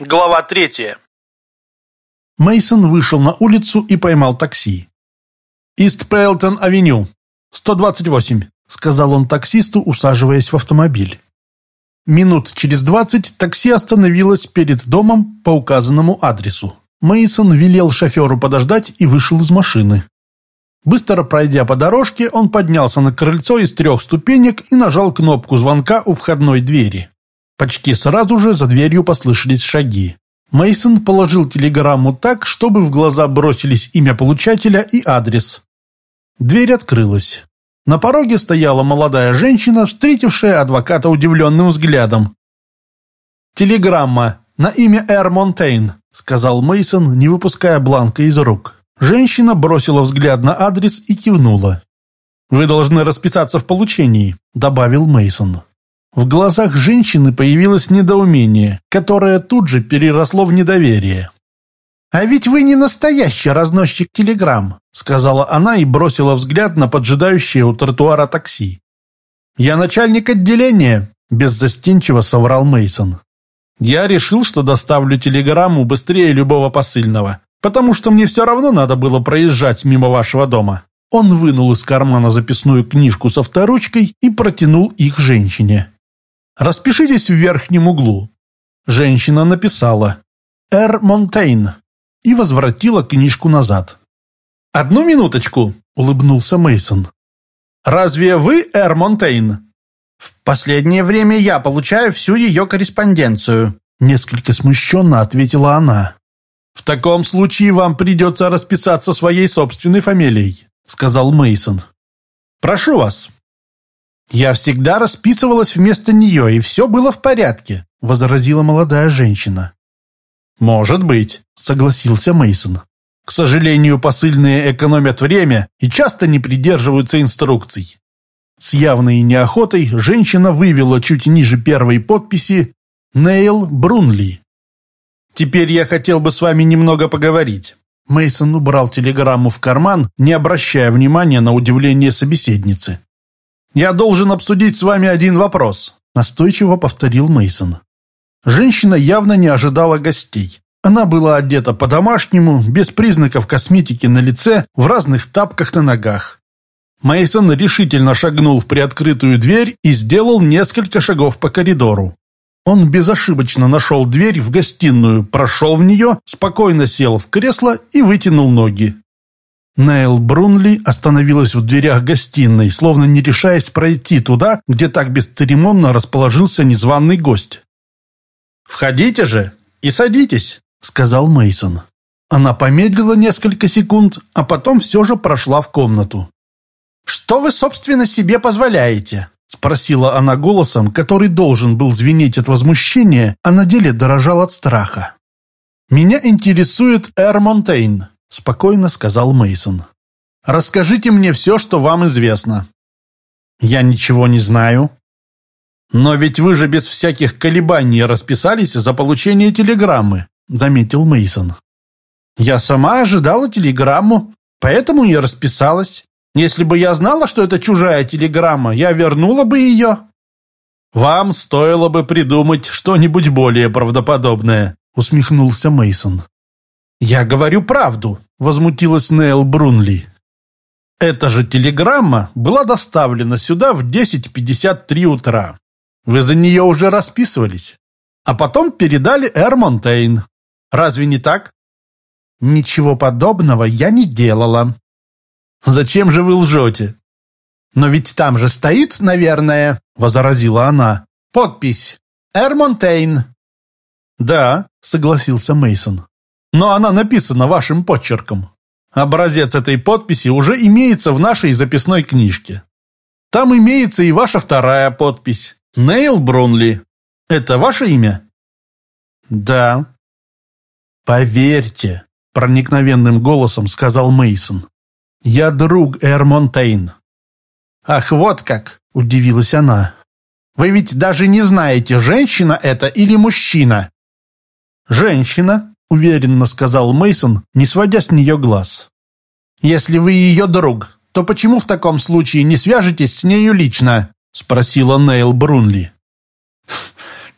Глава третья. Мейсон вышел на улицу и поймал такси. «Ист Пейлтон-авеню, 128», — сказал он таксисту, усаживаясь в автомобиль. Минут через двадцать такси остановилось перед домом по указанному адресу. Мейсон велел шоферу подождать и вышел из машины. Быстро пройдя по дорожке, он поднялся на крыльцо из трех ступенек и нажал кнопку звонка у входной двери. Почти сразу же за дверью послышались шаги. Мейсон положил телеграмму так, чтобы в глаза бросились имя получателя и адрес. Дверь открылась. На пороге стояла молодая женщина, встретившая адвоката удивленным взглядом. «Телеграмма на имя Эр Монтейн», — сказал Мейсон, не выпуская бланка из рук. Женщина бросила взгляд на адрес и кивнула. «Вы должны расписаться в получении», — добавил Мейсон. В глазах женщины появилось недоумение, которое тут же переросло в недоверие. «А ведь вы не настоящий разносчик телеграмм», сказала она и бросила взгляд на поджидающее у тротуара такси. «Я начальник отделения», беззастенчиво соврал Мейсон. «Я решил, что доставлю телеграмму быстрее любого посыльного, потому что мне все равно надо было проезжать мимо вашего дома». Он вынул из кармана записную книжку со авторучкой и протянул их женщине. Распишитесь в верхнем углу». Женщина написала «Эр Монтейн» и возвратила книжку назад. «Одну минуточку», — улыбнулся Мейсон. «Разве вы Эр Монтейн?» «В последнее время я получаю всю ее корреспонденцию», — несколько смущенно ответила она. «В таком случае вам придется расписаться своей собственной фамилией», — сказал Мейсон. «Прошу вас, «Я всегда расписывалась вместо нее, и все было в порядке», — возразила молодая женщина. «Может быть», — согласился Мейсон. «К сожалению, посыльные экономят время и часто не придерживаются инструкций». С явной неохотой женщина вывела чуть ниже первой подписи «Нейл Брунли». «Теперь я хотел бы с вами немного поговорить». Мейсон убрал телеграмму в карман, не обращая внимания на удивление собеседницы. «Я должен обсудить с вами один вопрос», – настойчиво повторил Мейсон. Женщина явно не ожидала гостей. Она была одета по-домашнему, без признаков косметики на лице, в разных тапках на ногах. Мейсон решительно шагнул в приоткрытую дверь и сделал несколько шагов по коридору. Он безошибочно нашел дверь в гостиную, прошел в нее, спокойно сел в кресло и вытянул ноги. Нейл Брунли остановилась в дверях гостиной, словно не решаясь пройти туда, где так бесцеремонно расположился незваный гость. «Входите же и садитесь», — сказал Мейсон. Она помедлила несколько секунд, а потом все же прошла в комнату. «Что вы, собственно, себе позволяете?» — спросила она голосом, который должен был звенеть от возмущения, а на деле дорожал от страха. «Меня интересует Эр Монтейн», спокойно сказал Мейсон. Расскажите мне все, что вам известно. Я ничего не знаю. Но ведь вы же без всяких колебаний расписались за получение телеграммы, заметил Мейсон. Я сама ожидала телеграмму, поэтому и расписалась. Если бы я знала, что это чужая телеграмма, я вернула бы ее. Вам стоило бы придумать что-нибудь более правдоподобное, усмехнулся Мейсон. «Я говорю правду», — возмутилась Нейл Брунли. «Эта же телеграмма была доставлена сюда в 10.53 утра. Вы за нее уже расписывались. А потом передали Эр Монтейн. Разве не так?» «Ничего подобного я не делала». «Зачем же вы лжете?» «Но ведь там же стоит, наверное», — возразила она, — «подпись Эр Монтейн». «Да», — согласился Мейсон но она написана вашим почерком. Образец этой подписи уже имеется в нашей записной книжке. Там имеется и ваша вторая подпись. Нейл Бронли. Это ваше имя? Да. Поверьте, проникновенным голосом сказал Мейсон. Я друг Эр Монтейн. Ах, вот как, удивилась она. Вы ведь даже не знаете, женщина это или мужчина. Женщина, уверенно сказал Мейсон, не сводя с нее глаз. Если вы ее друг, то почему в таком случае не свяжетесь с нею лично? спросила Нейл Брунли.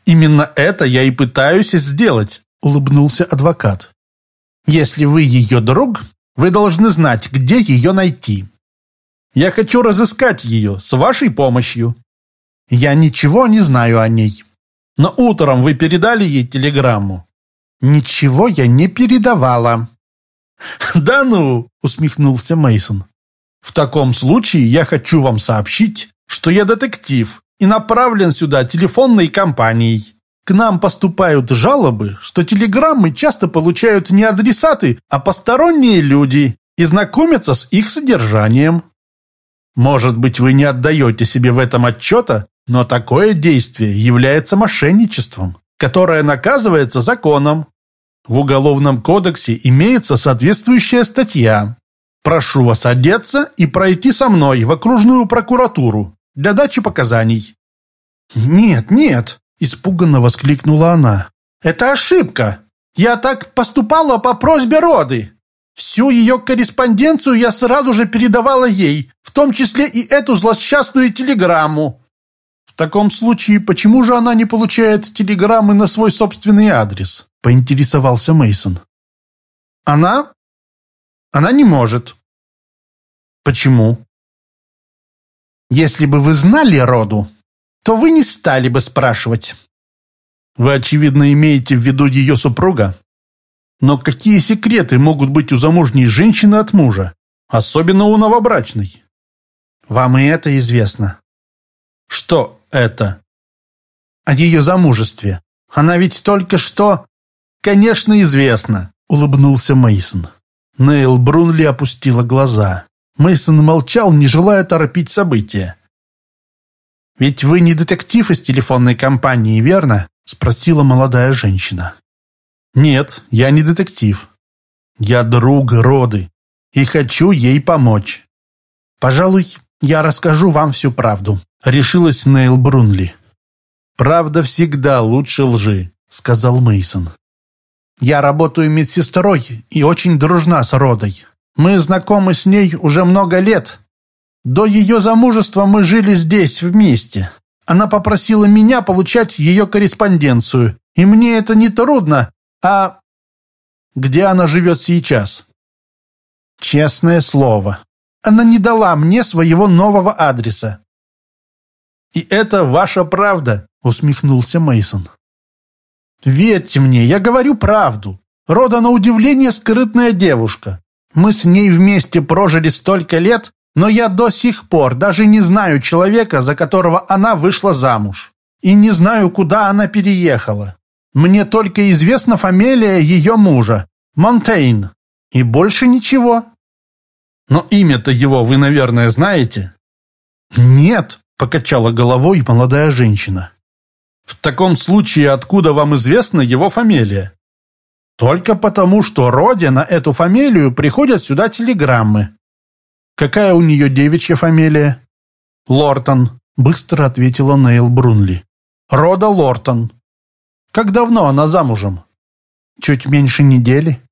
Именно это я и пытаюсь сделать, — улыбнулся адвокат. «Если вы ее друг, вы должны знать, где ее найти. Я хочу разыскать ее с вашей помощью. Я ничего не знаю о ней. Но утром вы передали ей телеграмму?» «Ничего я не передавала». «Да ну!» — усмехнулся Мейсон. «В таком случае я хочу вам сообщить, что я детектив и направлен сюда телефонной компанией. К нам поступают жалобы, что телеграммы часто получают не адресаты, а посторонние люди и знакомятся с их содержанием. Может быть, вы не отдаете себе в этом отчета, но такое действие является мошенничеством, которое наказывается законом. В Уголовном кодексе имеется соответствующая статья. Прошу вас одеться и пройти со мной в окружную прокуратуру для дачи показаний». «Нет, нет!» – испуганно воскликнула она. «Это ошибка! Я так поступала по просьбе Роды! Всю ее корреспонденцию я сразу же передавала ей, в том числе и эту злосчастную телеграмму!» «В таком случае, почему же она не получает телеграммы на свой собственный адрес?» – поинтересовался Мейсон. «Она? Она не может». «Почему?» Если бы вы знали роду, то вы не стали бы спрашивать. Вы, очевидно, имеете в виду ее супруга? Но какие секреты могут быть у замужней женщины от мужа, особенно у новобрачной? Вам и это известно. Что это? О ее замужестве. Она ведь только что... Конечно, известно, улыбнулся Мейсон. Нейл Брунли опустила глаза. Мейсон молчал, не желая торопить события. «Ведь вы не детектив из телефонной компании, верно?» — спросила молодая женщина. «Нет, я не детектив. Я друг Роды и хочу ей помочь. Пожалуй, я расскажу вам всю правду», — решилась Нейл Брунли. «Правда всегда лучше лжи», — сказал Мейсон. «Я работаю медсестрой и очень дружна с Родой. Мы знакомы с ней уже много лет. До ее замужества мы жили здесь вместе. Она попросила меня получать ее корреспонденцию, и мне это не трудно, а... Где она живет сейчас? Честное слово, она не дала мне своего нового адреса. «И это ваша правда», — усмехнулся Мейсон. «Верьте мне, я говорю правду. Рода на удивление скрытная девушка. Мы с ней вместе прожили столько лет, но я до сих пор даже не знаю человека, за которого она вышла замуж. И не знаю, куда она переехала. Мне только известна фамилия ее мужа – Монтейн. И больше ничего. Но имя-то его вы, наверное, знаете? Нет, покачала головой молодая женщина. В таком случае откуда вам известна его фамилия? Только потому, что Роде на эту фамилию приходят сюда телеграммы. Какая у нее девичья фамилия? Лортон, быстро ответила Нейл Брунли. Рода Лортон. Как давно она замужем? Чуть меньше недели.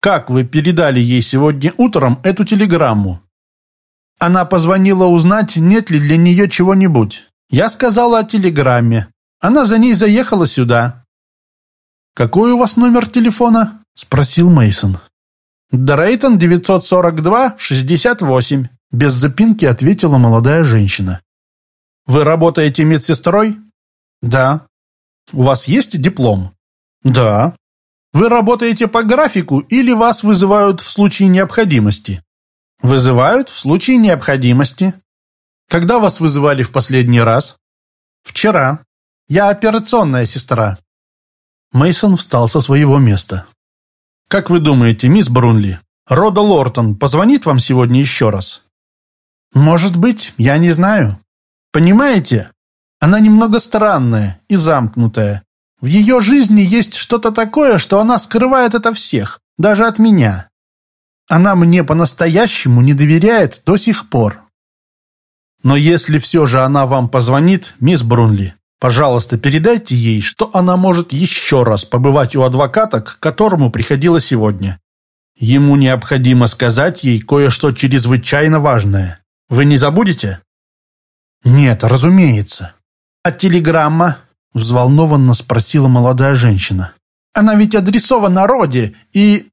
Как вы передали ей сегодня утром эту телеграмму? Она позвонила узнать, нет ли для нее чего-нибудь. Я сказала о телеграмме. Она за ней заехала сюда. «Какой у вас номер телефона?» – спросил Мейсон. «Дрейтон 942-68», – без запинки ответила молодая женщина. «Вы работаете медсестрой?» «Да». «У вас есть диплом?» «Да». «Вы работаете по графику или вас вызывают в случае необходимости?» «Вызывают в случае необходимости». «Когда вас вызывали в последний раз?» «Вчера. Я операционная сестра». Мейсон встал со своего места. «Как вы думаете, мисс Брунли, Рода Лортон позвонит вам сегодня еще раз?» «Может быть, я не знаю. Понимаете, она немного странная и замкнутая. В ее жизни есть что-то такое, что она скрывает от всех, даже от меня. Она мне по-настоящему не доверяет до сих пор. Но если все же она вам позвонит, мисс Брунли, Пожалуйста, передайте ей, что она может еще раз побывать у адвоката, к которому приходила сегодня. Ему необходимо сказать ей кое-что чрезвычайно важное. Вы не забудете? Нет, разумеется. А телеграмма? Взволнованно спросила молодая женщина. Она ведь адресована Роде, и...»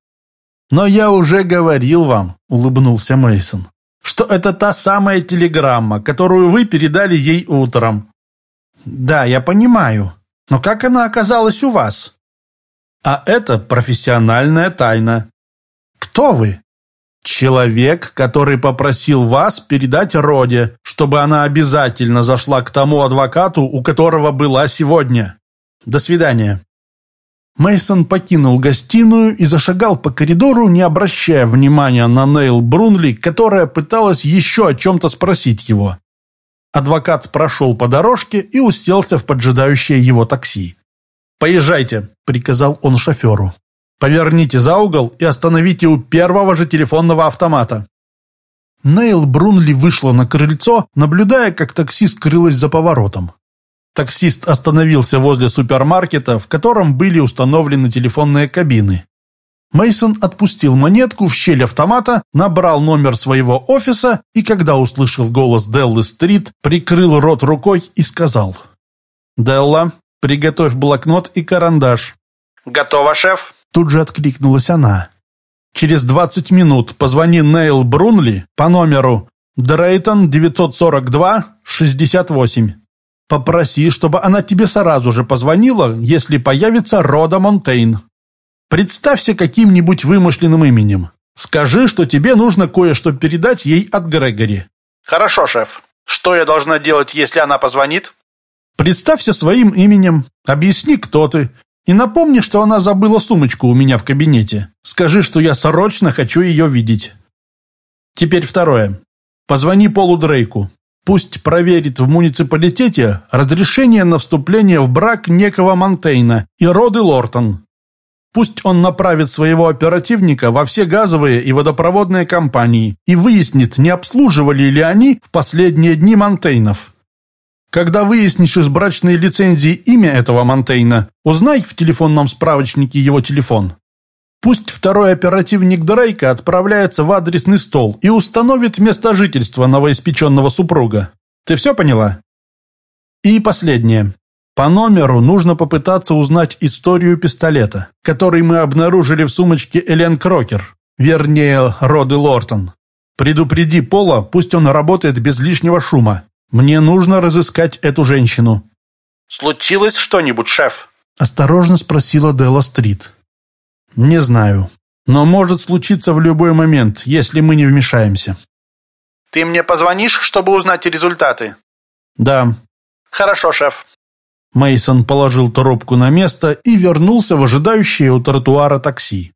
«Но я уже говорил вам», — улыбнулся Мейсон, «что это та самая телеграмма, которую вы передали ей утром». «Да, я понимаю. Но как она оказалась у вас?» «А это профессиональная тайна». «Кто вы?» Человек, который попросил вас передать Роде, чтобы она обязательно зашла к тому адвокату, у которого была сегодня. До свидания. Мейсон покинул гостиную и зашагал по коридору, не обращая внимания на Нейл Брунли, которая пыталась еще о чем-то спросить его. Адвокат прошел по дорожке и уселся в поджидающее его такси. «Поезжайте», — приказал он шоферу. Поверните за угол и остановите у первого же телефонного автомата». Нейл Брунли вышла на крыльцо, наблюдая, как таксист скрылась за поворотом. Таксист остановился возле супермаркета, в котором были установлены телефонные кабины. Мейсон отпустил монетку в щель автомата, набрал номер своего офиса и, когда услышал голос Деллы Стрит, прикрыл рот рукой и сказал «Делла, приготовь блокнот и карандаш». «Готово, шеф». Тут же откликнулась она. «Через 20 минут позвони Нейл Брунли по номеру Дрейтон 942-68. Попроси, чтобы она тебе сразу же позвонила, если появится Рода Монтейн. Представься каким-нибудь вымышленным именем. Скажи, что тебе нужно кое-что передать ей от Грегори». «Хорошо, шеф. Что я должна делать, если она позвонит?» «Представься своим именем, объясни, кто ты, и напомни, что она забыла сумочку у меня в кабинете. Скажи, что я срочно хочу ее видеть. Теперь второе. Позвони Полу Дрейку. Пусть проверит в муниципалитете разрешение на вступление в брак некого Монтейна и Роды Лортон. Пусть он направит своего оперативника во все газовые и водопроводные компании и выяснит, не обслуживали ли они в последние дни Монтейнов. Когда выяснишь из брачной лицензии имя этого Монтейна, узнай в телефонном справочнике его телефон. Пусть второй оперативник Дрейка отправляется в адресный стол и установит место жительства новоиспеченного супруга. Ты все поняла? И последнее. По номеру нужно попытаться узнать историю пистолета, который мы обнаружили в сумочке Элен Крокер, вернее, Роды Лортон. Предупреди Пола, пусть он работает без лишнего шума. Мне нужно разыскать эту женщину». «Случилось что-нибудь, шеф?» Осторожно спросила Делла Стрит. «Не знаю. Но может случиться в любой момент, если мы не вмешаемся». «Ты мне позвонишь, чтобы узнать результаты?» «Да». «Хорошо, шеф». Мейсон положил трубку на место и вернулся в ожидающее у тротуара такси.